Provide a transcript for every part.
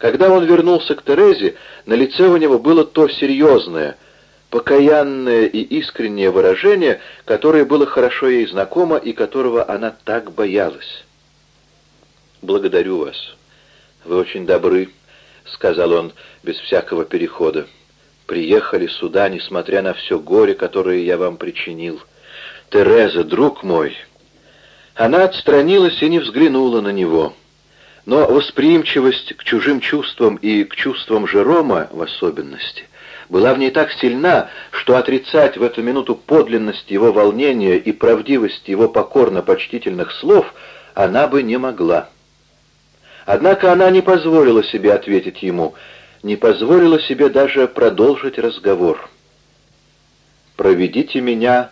Когда он вернулся к Терезе, на лице у него было то серьезное, покаянное и искреннее выражение, которое было хорошо ей знакомо и которого она так боялась. «Благодарю вас. Вы очень добры», — сказал он без всякого перехода. «Приехали сюда, несмотря на все горе, которое я вам причинил. Тереза, друг мой...» Она отстранилась и не взглянула на него. Но восприимчивость к чужим чувствам и к чувствам Жерома в особенности была в ней так сильна, что отрицать в эту минуту подлинность его волнения и правдивость его покорно-почтительных слов она бы не могла. Однако она не позволила себе ответить ему, не позволила себе даже продолжить разговор. «Проведите меня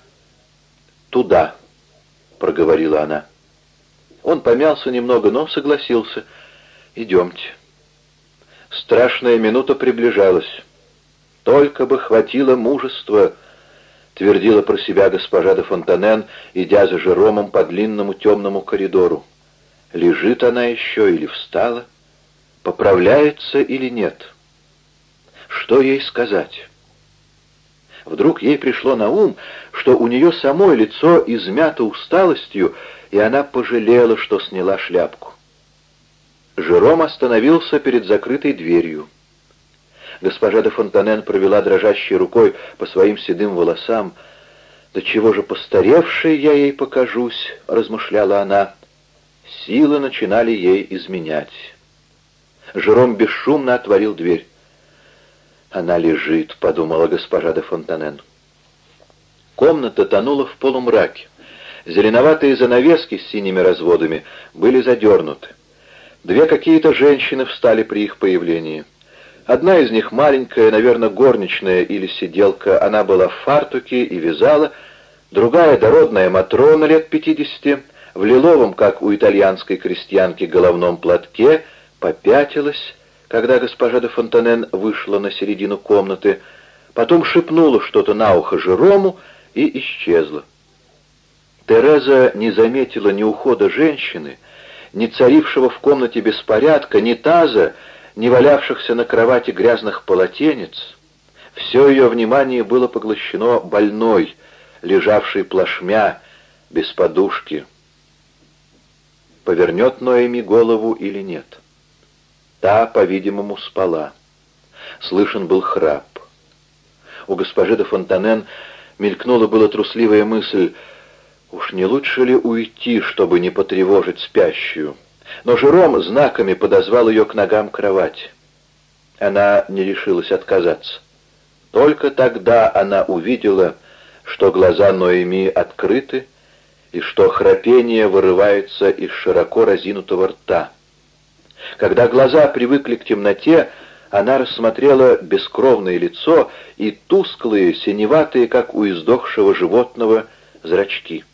туда», — проговорила она. Он помялся немного, но согласился. «Идемте». Страшная минута приближалась. «Только бы хватило мужества», — твердила про себя госпожа де Фонтанен, идя за Жеромом по длинному темному коридору. Лежит она еще или встала? Поправляется или нет? Что ей сказать? Вдруг ей пришло на ум, что у нее самое лицо измято усталостью, и она пожалела, что сняла шляпку. Жером остановился перед закрытой дверью. Госпожа де Фонтанен провела дрожащей рукой по своим седым волосам. «Да чего же постаревшей я ей покажусь?» — размышляла она. Силы начинали ей изменять. Жером бесшумно отворил дверь. «Она лежит», — подумала госпожа де Фонтанен. Комната тонула в полумраке. Зеленоватые занавески с синими разводами были задернуты. Две какие-то женщины встали при их появлении. Одна из них маленькая, наверное, горничная или сиделка, она была в фартуке и вязала, другая дородная Матрона лет пятидесяти, в лиловом, как у итальянской крестьянки, головном платке, попятилась, когда госпожа де Фонтанен вышла на середину комнаты, потом шепнула что-то на ухо Жерому и исчезла. Тереза не заметила ни ухода женщины, ни царившего в комнате беспорядка, ни таза, ни валявшихся на кровати грязных полотенец. Все ее внимание было поглощено больной, лежавшей плашмя, без подушки. Повернет Ноэми голову или нет? Та, по-видимому, спала. Слышен был храп. У госпожи де Фонтанен мелькнула была трусливая мысль — Уж не лучше ли уйти, чтобы не потревожить спящую? Но Жером знаками подозвал ее к ногам кровати. Она не решилась отказаться. Только тогда она увидела, что глаза Ноэми открыты и что храпение вырывается из широко разинутого рта. Когда глаза привыкли к темноте, она рассмотрела бескровное лицо и тусклые, синеватые, как у издохшего животного, зрачки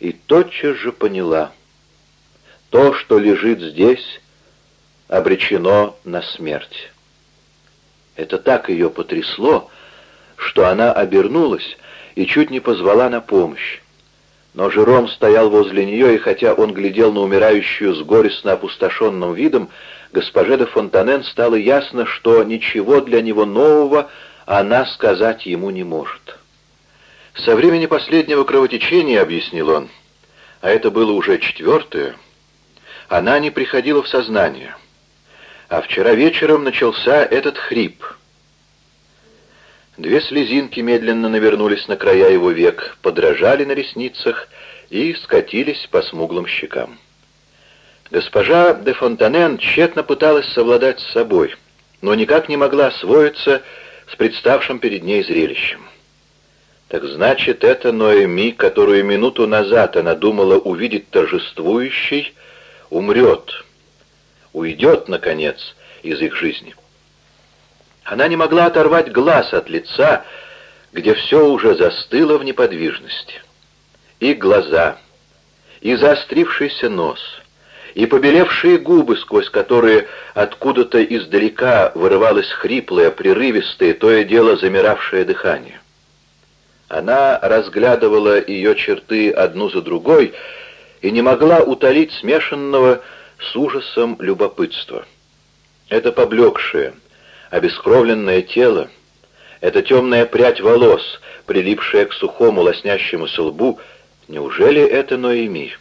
и тотчас же поняла. То, что лежит здесь, обречено на смерть. Это так ее потрясло, что она обернулась и чуть не позвала на помощь. Но Жером стоял возле нее, и хотя он глядел на умирающую с горестно опустошенным видом, госпоже де Фонтанен стало ясно, что ничего для него нового она сказать ему не может. Со времени последнего кровотечения, объяснил он, а это было уже четвертое, она не приходила в сознание. А вчера вечером начался этот хрип. Две слезинки медленно навернулись на края его век, подражали на ресницах и скатились по смуглым щекам. Госпожа де Фонтанен тщетно пыталась совладать с собой, но никак не могла освоиться с представшим перед ней зрелищем. Так значит, это Ноэми, которую минуту назад она думала увидеть торжествующей, умрет, уйдет, наконец, из их жизни. Она не могла оторвать глаз от лица, где все уже застыло в неподвижности. И глаза, и заострившийся нос, и побелевшие губы, сквозь которые откуда-то издалека вырывалось хриплое, прерывистое, то и дело замиравшее дыхание. Она разглядывала ее черты одну за другой и не могла утолить смешанного с ужасом любопытства. Это поблекшее, обескровленное тело, эта темная прядь волос, прилипшая к сухому лоснящемуся лбу, неужели это Ноэми?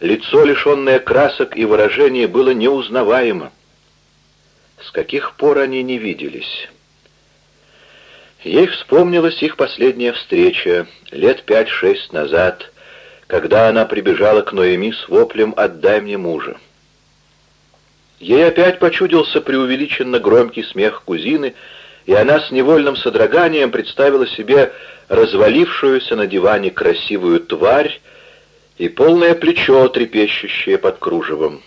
Лицо, лишенное красок и выражений, было неузнаваемо. С каких пор они не виделись? Ей вспомнилась их последняя встреча лет пять-шесть назад, когда она прибежала к Ноэми с воплем «Отдай мне мужа». Ей опять почудился преувеличенно громкий смех кузины, и она с невольным содроганием представила себе развалившуюся на диване красивую тварь и полное плечо, трепещущее под кружевом.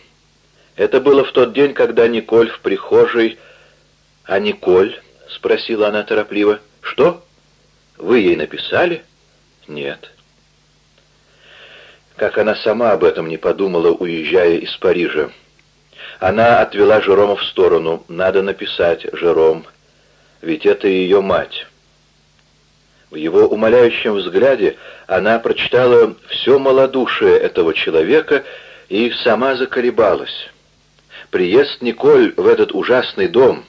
Это было в тот день, когда Николь в прихожей... «А Николь?» — спросила она торопливо. «Что? Вы ей написали?» «Нет». Как она сама об этом не подумала, уезжая из Парижа. Она отвела Жерома в сторону. «Надо написать, Жером, ведь это ее мать». В его умоляющем взгляде она прочитала все малодушие этого человека и сама заколебалась. Приезд Николь в этот ужасный дом,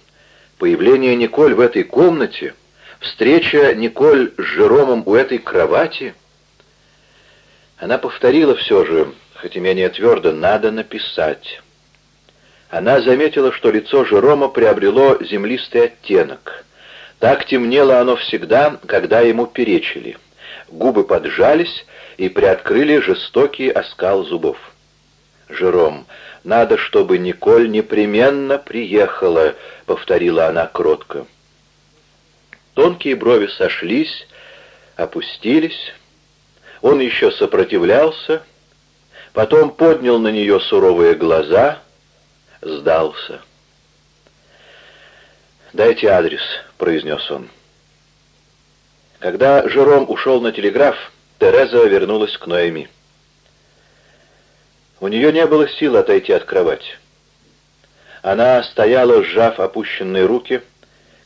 появление Николь в этой комнате, встреча Николь с Жеромом у этой кровати. Она повторила все же, хоть и менее твердо, «надо написать». Она заметила, что лицо Жерома приобрело землистый оттенок. Так темнело оно всегда, когда ему перечили. Губы поджались и приоткрыли жестокий оскал зубов. «Жером, надо, чтобы Николь непременно приехала», — повторила она кротко. Тонкие брови сошлись, опустились. Он еще сопротивлялся, потом поднял на нее суровые глаза — сдался. «Дайте адрес», — произнес он. Когда Жером ушел на телеграф, Тереза вернулась к Ноэми. У нее не было сил отойти от кровати. Она стояла, сжав опущенные руки,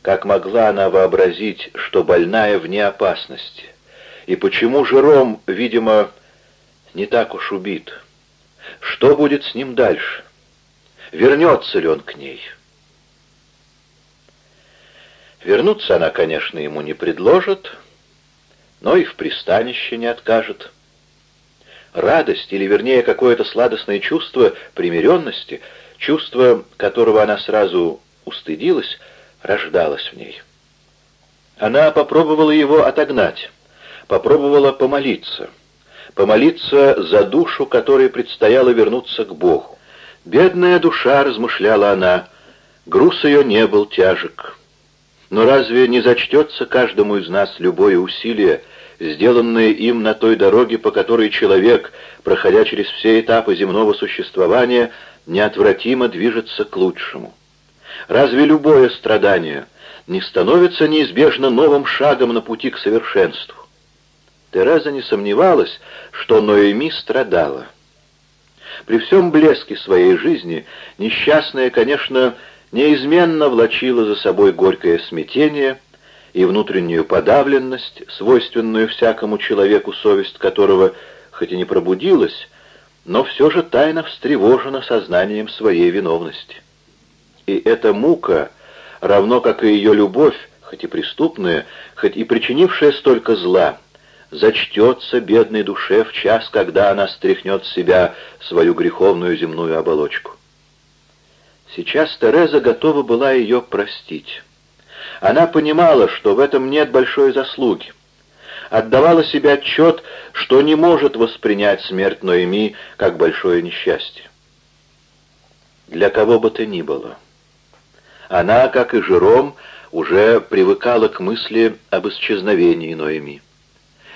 как могла она вообразить, что больная вне опасности. И почему Жером, видимо, не так уж убит? Что будет с ним дальше? вернется ли он к ней. Вернуться она, конечно, ему не предложит, но и в пристанище не откажет. Радость, или вернее какое-то сладостное чувство примиренности, чувство, которого она сразу устыдилась, рождалось в ней. Она попробовала его отогнать, попробовала помолиться, помолиться за душу, которой предстояло вернуться к Богу. Бедная душа, размышляла она, груз ее не был тяжек. Но разве не зачтется каждому из нас любое усилие, сделанное им на той дороге, по которой человек, проходя через все этапы земного существования, неотвратимо движется к лучшему? Разве любое страдание не становится неизбежно новым шагом на пути к совершенству? Тереза не сомневалась, что Ноэми страдала. При всем блеске своей жизни несчастная, конечно, неизменно влачила за собой горькое смятение и внутреннюю подавленность, свойственную всякому человеку, совесть которого, хоть и не пробудилась, но все же тайно встревожена сознанием своей виновности. И эта мука, равно как и ее любовь, хоть и преступная, хоть и причинившая столько зла, зачтется бедной душе в час, когда она стряхнет с себя свою греховную земную оболочку. Сейчас Тереза готова была ее простить. Она понимала, что в этом нет большой заслуги. Отдавала себе отчет, что не может воспринять смерть Ноэми как большое несчастье. Для кого бы то ни было. Она, как и Жером, уже привыкала к мысли об исчезновении Ноэми.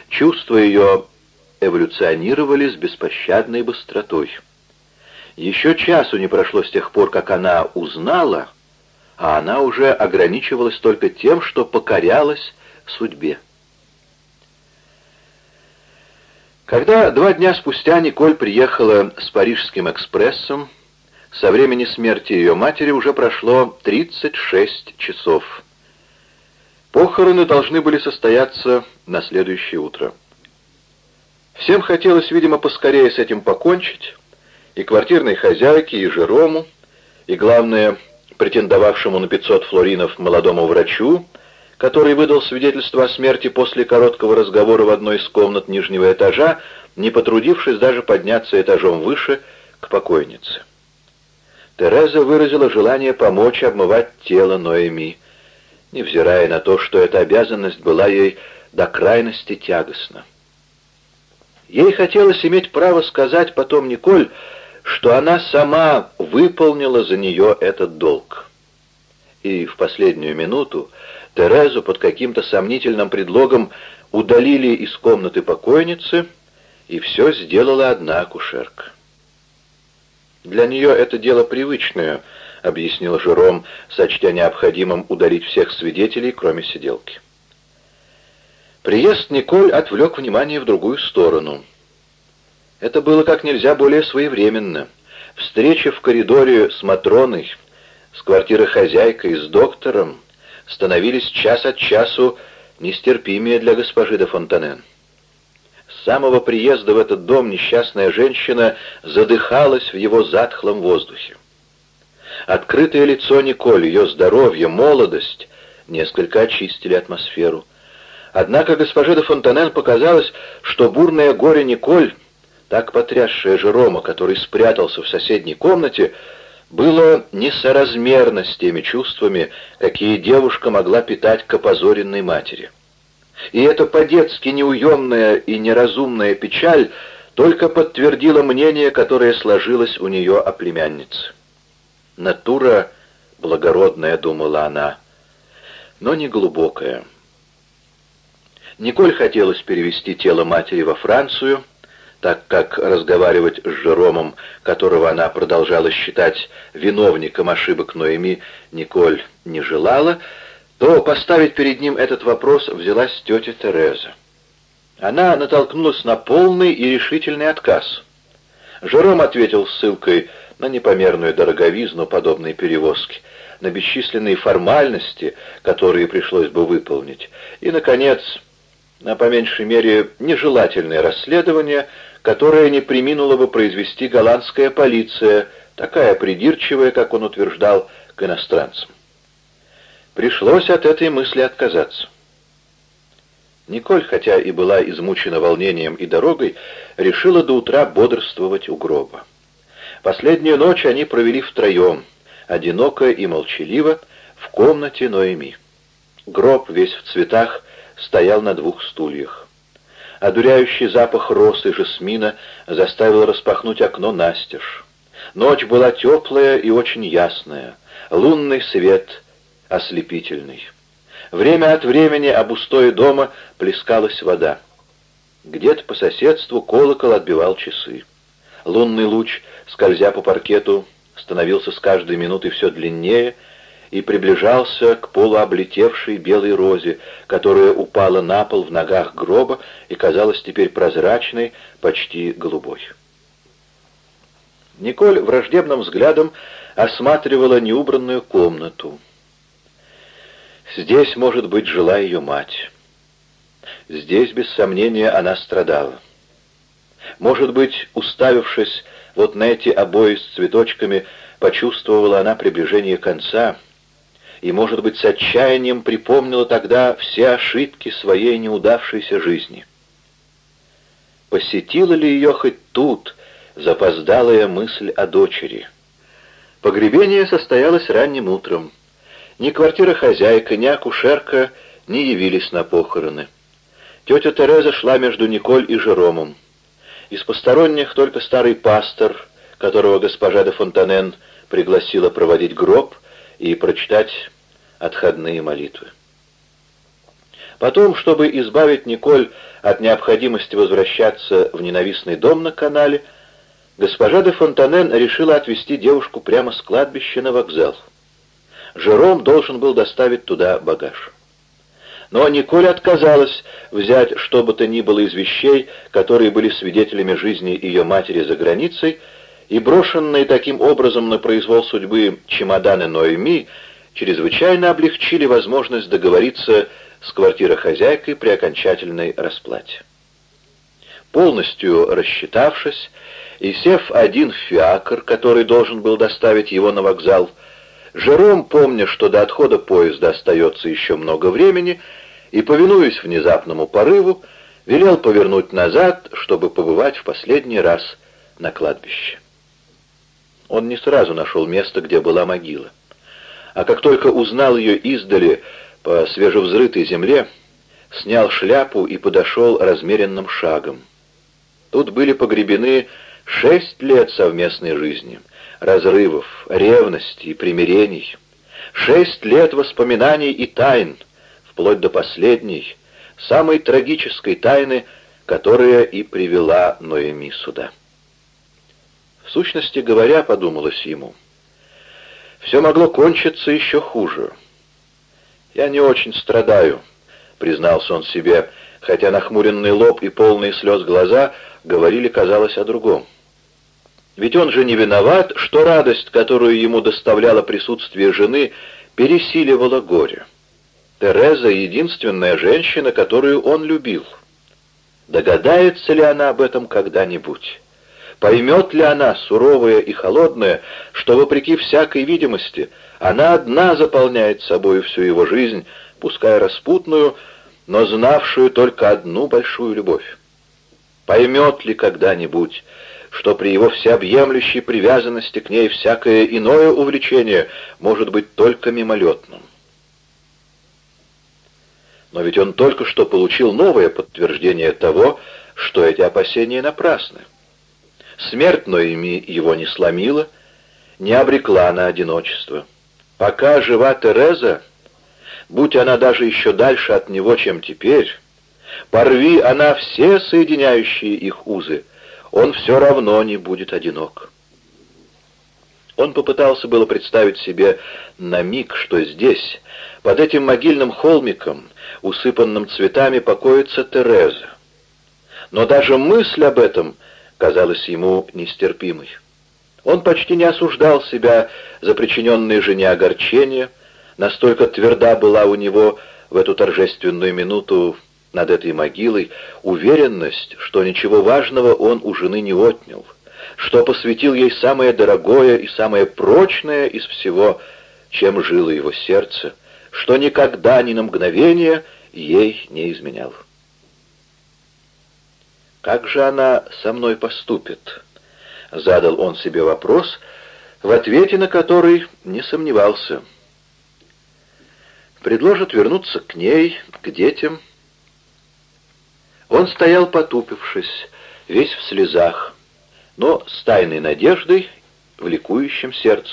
Чувства ее эволюционировали с беспощадной быстротой. Еще часу не прошло с тех пор, как она узнала, а она уже ограничивалась только тем, что покорялась судьбе. Когда два дня спустя Николь приехала с парижским экспрессом, со времени смерти ее матери уже прошло 36 часов. Похороны должны были состояться на следующее утро. Всем хотелось, видимо, поскорее с этим покончить, и квартирной хозяйке, и Жерому, и, главное, претендовавшему на 500 флоринов молодому врачу, который выдал свидетельство о смерти после короткого разговора в одной из комнат нижнего этажа, не потрудившись даже подняться этажом выше к покойнице. Тереза выразила желание помочь обмывать тело Ноэми, невзирая на то, что эта обязанность была ей до крайности тягостна. Ей хотелось иметь право сказать потом Николь, что она сама выполнила за нее этот долг. И в последнюю минуту Терезу под каким-то сомнительным предлогом удалили из комнаты покойницы, и все сделала одна акушерка. «Для нее это дело привычное», — объяснил Жером, сочтя необходимым удалить всех свидетелей, кроме сиделки. Приезд Николь отвлек внимание в другую сторону. Это было как нельзя более своевременно. Встреча в коридоре с Матроной, с квартирохозяйкой, с доктором становились час от часу нестерпимее для госпожи де Фонтанен. Самого приезда в этот дом несчастная женщина задыхалась в его затхлом воздухе. Открытое лицо Николь, ее здоровье, молодость несколько очистили атмосферу. Однако госпоже де Фонтанен показалось, что бурное горе Николь, так потрясшее Жерома, который спрятался в соседней комнате, было несоразмерно с теми чувствами, какие девушка могла питать к опозоренной матери. И эта по-детски неуемная и неразумная печаль только подтвердила мнение, которое сложилось у нее о племяннице. Натура благородная, думала она, но не глубокая. Николь хотелось перевести тело матери во Францию, так как разговаривать с Жеромом, которого она продолжала считать виновником ошибок Ноэми, Николь не желала, то поставить перед ним этот вопрос взялась тетя Тереза. Она натолкнулась на полный и решительный отказ. Жером ответил ссылкой на непомерную дороговизну подобной перевозки, на бесчисленные формальности, которые пришлось бы выполнить, и, наконец, на, по меньшей мере, нежелательное расследование, которое не приминула бы произвести голландская полиция, такая придирчивая, как он утверждал, к иностранцам. Пришлось от этой мысли отказаться. Николь, хотя и была измучена волнением и дорогой, решила до утра бодрствовать у гроба. Последнюю ночь они провели втроем, одиноко и молчаливо, в комнате Ноэми. Гроб весь в цветах стоял на двух стульях. Одуряющий запах роз и жасмина заставил распахнуть окно настежь. Ночь была теплая и очень ясная, лунный свет ослепительный. Время от времени об устое дома плескалась вода. Где-то по соседству колокол отбивал часы. Лунный луч, скользя по паркету, становился с каждой минутой все длиннее и приближался к полуоблетевшей белой розе, которая упала на пол в ногах гроба и казалась теперь прозрачной, почти голубой. Николь враждебным взглядом осматривала неубранную комнату. Здесь, может быть, жила ее мать. Здесь, без сомнения, она страдала. Может быть, уставившись вот на эти обои с цветочками, почувствовала она приближение конца — и, может быть, с отчаянием припомнила тогда все ошибки своей неудавшейся жизни. Посетила ли ее хоть тут запоздалая мысль о дочери? Погребение состоялось ранним утром. Ни квартира хозяйка, ни акушерка не явились на похороны. Тетя Тереза шла между Николь и Жеромом. Из посторонних только старый пастор, которого госпожа де Фонтанен пригласила проводить гроб, и прочитать отходные молитвы. Потом, чтобы избавить Николь от необходимости возвращаться в ненавистный дом на канале, госпожа де Фонтанен решила отвезти девушку прямо с кладбища на вокзал. Жером должен был доставить туда багаж. Но Николь отказалась взять что бы то ни было из вещей, которые были свидетелями жизни ее матери за границей, и брошенные таким образом на произвол судьбы чемоданы Ноэми чрезвычайно облегчили возможность договориться с квартирохозяйкой при окончательной расплате. Полностью рассчитавшись и сев один в фиакр, который должен был доставить его на вокзал, Жером, помня, что до отхода поезда остается еще много времени, и, повинуясь внезапному порыву, велел повернуть назад, чтобы побывать в последний раз на кладбище. Он не сразу нашел место, где была могила. А как только узнал ее издали по свежевзрытой земле, снял шляпу и подошел размеренным шагом. Тут были погребены шесть лет совместной жизни, разрывов, ревности и примирений, шесть лет воспоминаний и тайн, вплоть до последней, самой трагической тайны, которая и привела Ноэми сюда. В сущности говоря, подумалось ему, все могло кончиться еще хуже. «Я не очень страдаю», — признался он себе, хотя нахмуренный лоб и полные слез глаза говорили, казалось, о другом. Ведь он же не виноват, что радость, которую ему доставляло присутствие жены, пересиливала горе. Тереза — единственная женщина, которую он любил. Догадается ли она об этом когда-нибудь? Поймет ли она, суровая и холодная, что, вопреки всякой видимости, она одна заполняет собой всю его жизнь, пускай распутную, но знавшую только одну большую любовь? Поймет ли когда-нибудь, что при его всеобъемлющей привязанности к ней всякое иное увлечение может быть только мимолетным? Но ведь он только что получил новое подтверждение того, что эти опасения напрасны. Смерть Ноэми его не сломила, не обрекла на одиночество. Пока жива Тереза, будь она даже еще дальше от него, чем теперь, порви она все соединяющие их узы, он все равно не будет одинок. Он попытался было представить себе на миг, что здесь, под этим могильным холмиком, усыпанным цветами, покоится Тереза. Но даже мысль об этом — казалась ему нестерпимой. Он почти не осуждал себя за причиненные жене огорчения, настолько тверда была у него в эту торжественную минуту над этой могилой уверенность, что ничего важного он у жены не отнял, что посвятил ей самое дорогое и самое прочное из всего, чем жило его сердце, что никогда ни на мгновение ей не изменял. «Как же она со мной поступит?» — задал он себе вопрос, в ответе на который не сомневался. Предложит вернуться к ней, к детям. Он стоял потупившись, весь в слезах, но с тайной надеждой в ликующем сердце.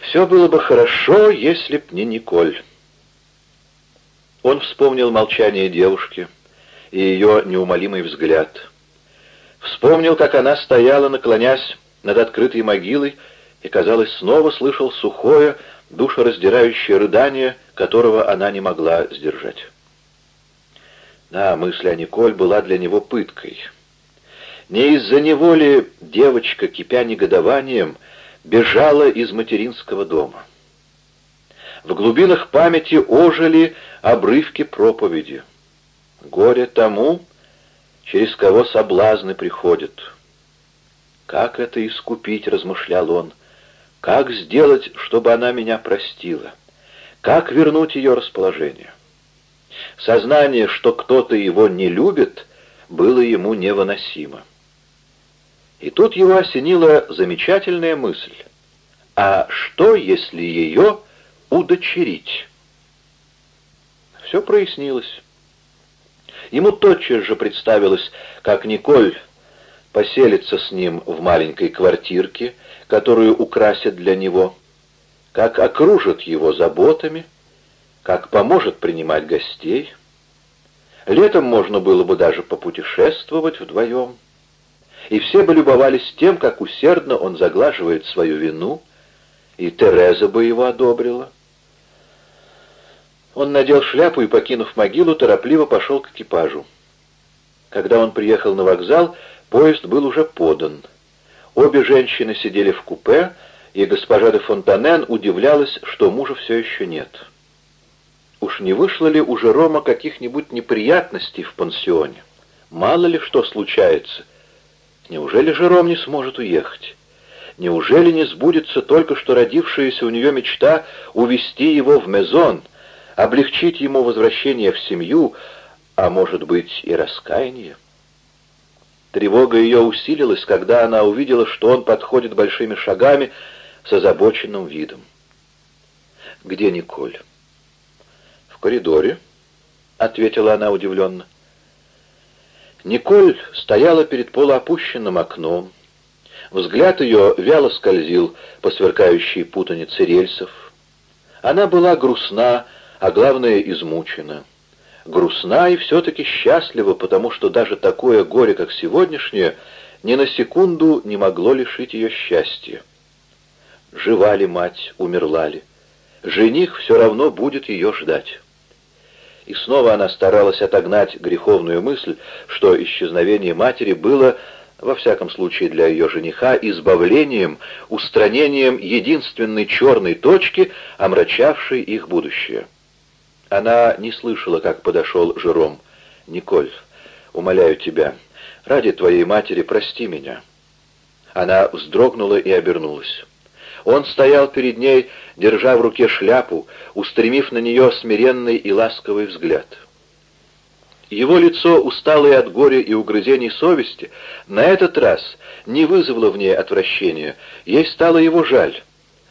Все было бы хорошо, если б не Николь. Он вспомнил молчание девушки — и ее неумолимый взгляд. Вспомнил, как она стояла, наклонясь над открытой могилой, и, казалось, снова слышал сухое, душераздирающее рыдание, которого она не могла сдержать. Да, мысль о Николь была для него пыткой. Не из-за него ли девочка, кипя негодованием, бежала из материнского дома? В глубинах памяти ожили обрывки проповеди. Горе тому, через кого соблазны приходят. Как это искупить, размышлял он. Как сделать, чтобы она меня простила? Как вернуть ее расположение? Сознание, что кто-то его не любит, было ему невыносимо. И тут его осенила замечательная мысль. А что, если ее удочерить? Все прояснилось. Ему тотчас же представилось, как Николь поселится с ним в маленькой квартирке, которую украсят для него, как окружит его заботами, как поможет принимать гостей. Летом можно было бы даже попутешествовать вдвоем. И все бы любовались тем, как усердно он заглаживает свою вину, и Тереза бы его одобрила. Он надел шляпу и, покинув могилу, торопливо пошел к экипажу. Когда он приехал на вокзал, поезд был уже подан. Обе женщины сидели в купе, и госпожа де Фонтанен удивлялась, что мужа все еще нет. Уж не вышло ли у Жерома каких-нибудь неприятностей в пансионе? Мало ли что случается. Неужели Жером не сможет уехать? Неужели не сбудется только что родившаяся у нее мечта увести его в Мезон, облегчить ему возвращение в семью, а может быть и раскаяние? Тревога ее усилилась, когда она увидела, что он подходит большими шагами с озабоченным видом. «Где Николь?» «В коридоре», — ответила она удивленно. Николь стояла перед полуопущенным окном. Взгляд ее вяло скользил по сверкающей путанице рельсов. Она была грустна, а главное измучена. Грустна и все-таки счастлива, потому что даже такое горе, как сегодняшнее, ни на секунду не могло лишить ее счастья. Жива ли мать, умерла ли? Жених все равно будет ее ждать. И снова она старалась отогнать греховную мысль, что исчезновение матери было, во всяком случае для ее жениха, избавлением, устранением единственной черной точки, омрачавшей их будущее. Она не слышала, как подошел Жером. «Николь, умоляю тебя, ради твоей матери прости меня». Она вздрогнула и обернулась. Он стоял перед ней, держа в руке шляпу, устремив на нее смиренный и ласковый взгляд. Его лицо, усталое от горя и угрызений совести, на этот раз не вызвало в ней отвращения, ей стало его жаль.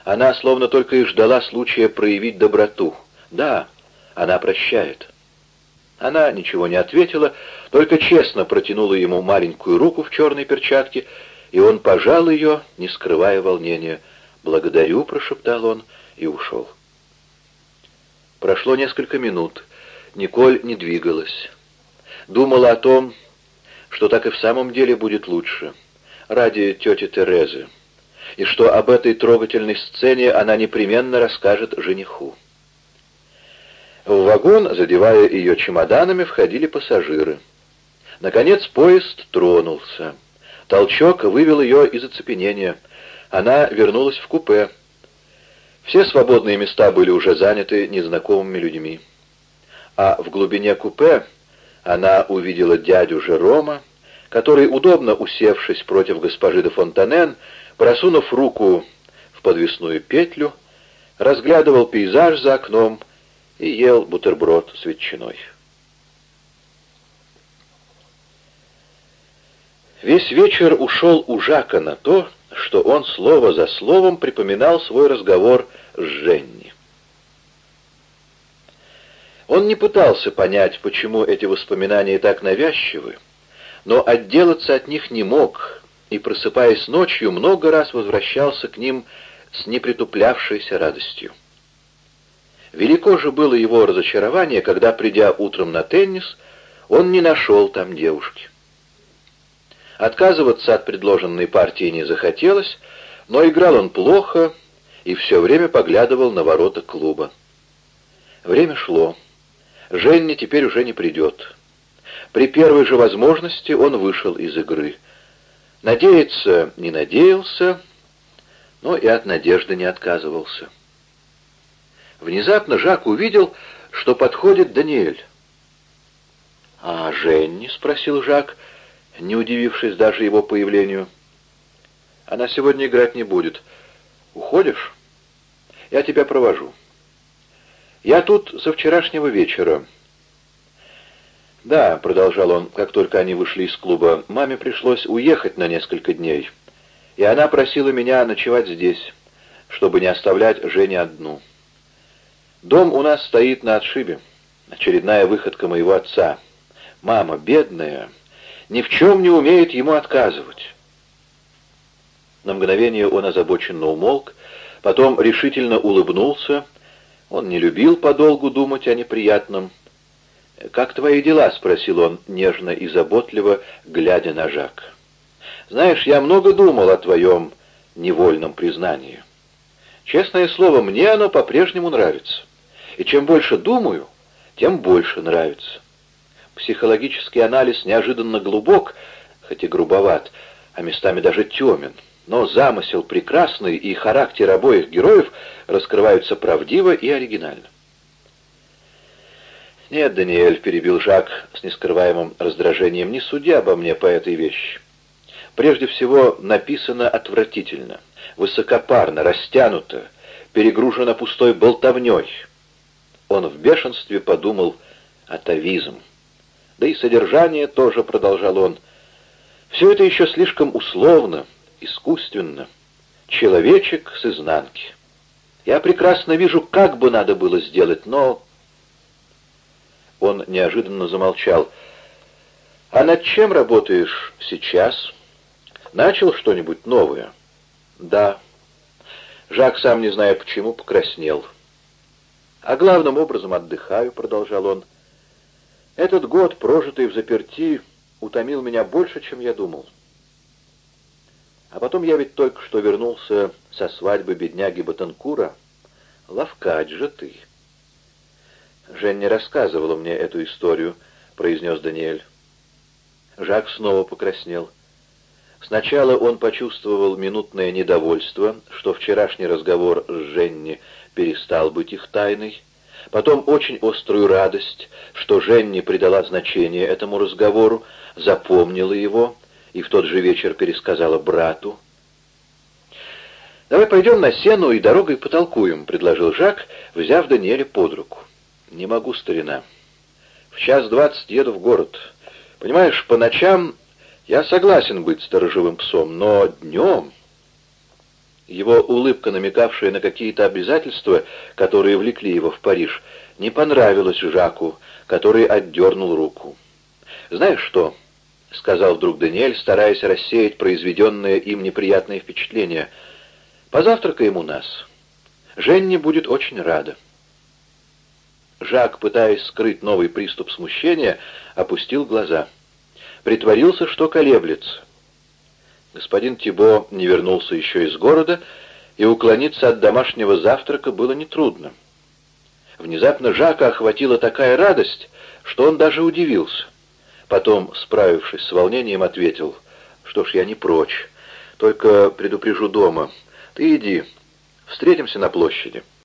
Она словно только и ждала случая проявить доброту. Да, она прощает. Она ничего не ответила, только честно протянула ему маленькую руку в черной перчатке, и он пожал ее, не скрывая волнения. «Благодарю», — прошептал он и ушел. Прошло несколько минут. Николь не двигалась. Думала о том, что так и в самом деле будет лучше, ради тети Терезы, и что об этой трогательной сцене она непременно расскажет жениху. В вагон, задевая ее чемоданами, входили пассажиры. Наконец поезд тронулся. Толчок вывел ее из оцепенения — она вернулась в купе. Все свободные места были уже заняты незнакомыми людьми. А в глубине купе она увидела дядю Жерома, который, удобно усевшись против госпожи де Фонтанен, просунув руку в подвесную петлю, разглядывал пейзаж за окном и ел бутерброд с ветчиной. Весь вечер ушел у Жака на то, что он слово за словом припоминал свой разговор с Женни. Он не пытался понять, почему эти воспоминания так навязчивы, но отделаться от них не мог, и, просыпаясь ночью, много раз возвращался к ним с непритуплявшейся радостью. Велико же было его разочарование, когда, придя утром на теннис, он не нашел там девушки. Отказываться от предложенной партии не захотелось, но играл он плохо и все время поглядывал на ворота клуба. Время шло. Женни теперь уже не придет. При первой же возможности он вышел из игры. Надеяться не надеялся, но и от надежды не отказывался. Внезапно Жак увидел, что подходит Даниэль. «А Женни?» — спросил Жак — не удивившись даже его появлению. «Она сегодня играть не будет. Уходишь? Я тебя провожу. Я тут со вчерашнего вечера». «Да», — продолжал он, как только они вышли из клуба, — «маме пришлось уехать на несколько дней, и она просила меня ночевать здесь, чтобы не оставлять Жене одну. Дом у нас стоит на отшибе, очередная выходка моего отца. Мама, бедная, ни в чем не умеет ему отказывать. На мгновение он озабоченно умолк, потом решительно улыбнулся. Он не любил подолгу думать о неприятном. «Как твои дела?» — спросил он нежно и заботливо, глядя на Жак. «Знаешь, я много думал о твоем невольном признании. Честное слово, мне оно по-прежнему нравится. И чем больше думаю, тем больше нравится. Психологический анализ неожиданно глубок, хоть и грубоват, а местами даже темен. Но замысел прекрасный, и характер обоих героев раскрываются правдиво и оригинально. «Нет, Даниэль», — перебил Жак с нескрываемым раздражением, — «не суди обо мне по этой вещи. Прежде всего, написано отвратительно. высокопарно, растянуто, перегружено пустой болтовней. Он в бешенстве подумал атовизм. Да и содержание тоже, продолжал он. Все это еще слишком условно, искусственно. Человечек с изнанки. Я прекрасно вижу, как бы надо было сделать, но... Он неожиданно замолчал. «А над чем работаешь сейчас? Начал что-нибудь новое?» «Да». Жак, сам не зная почему, покраснел. «А главным образом отдыхаю», — продолжал он. «Этот год, прожитый в заперти, утомил меня больше, чем я думал. А потом я ведь только что вернулся со свадьбы бедняги Батанкура. Лавкач же ты». «Женни рассказывала мне эту историю», — произнес Даниэль. Жак снова покраснел. Сначала он почувствовал минутное недовольство, что вчерашний разговор с Женни перестал быть их тайной, потом очень острую радость, что Женни придала значение этому разговору, запомнила его и в тот же вечер пересказала брату. «Давай пойдем на сену и дорогой потолкуем», — предложил Жак, взяв Даниэля под руку. «Не могу, старина. В час двадцать еду в город. Понимаешь, по ночам я согласен быть сторожевым псом, но днем...» Его улыбка, намекавшая на какие-то обязательства, которые влекли его в Париж, не понравилась Жаку, который отдернул руку. «Знаешь что?» — сказал вдруг Даниэль, стараясь рассеять произведенное им неприятное впечатление. «Позавтракаем у нас. Женни будет очень рада». Жак, пытаясь скрыть новый приступ смущения, опустил глаза. Притворился, что колеблется. Господин Тибо не вернулся еще из города, и уклониться от домашнего завтрака было нетрудно. Внезапно Жака охватила такая радость, что он даже удивился. Потом, справившись с волнением, ответил, «Что ж, я не прочь, только предупрежу дома. Ты иди, встретимся на площади».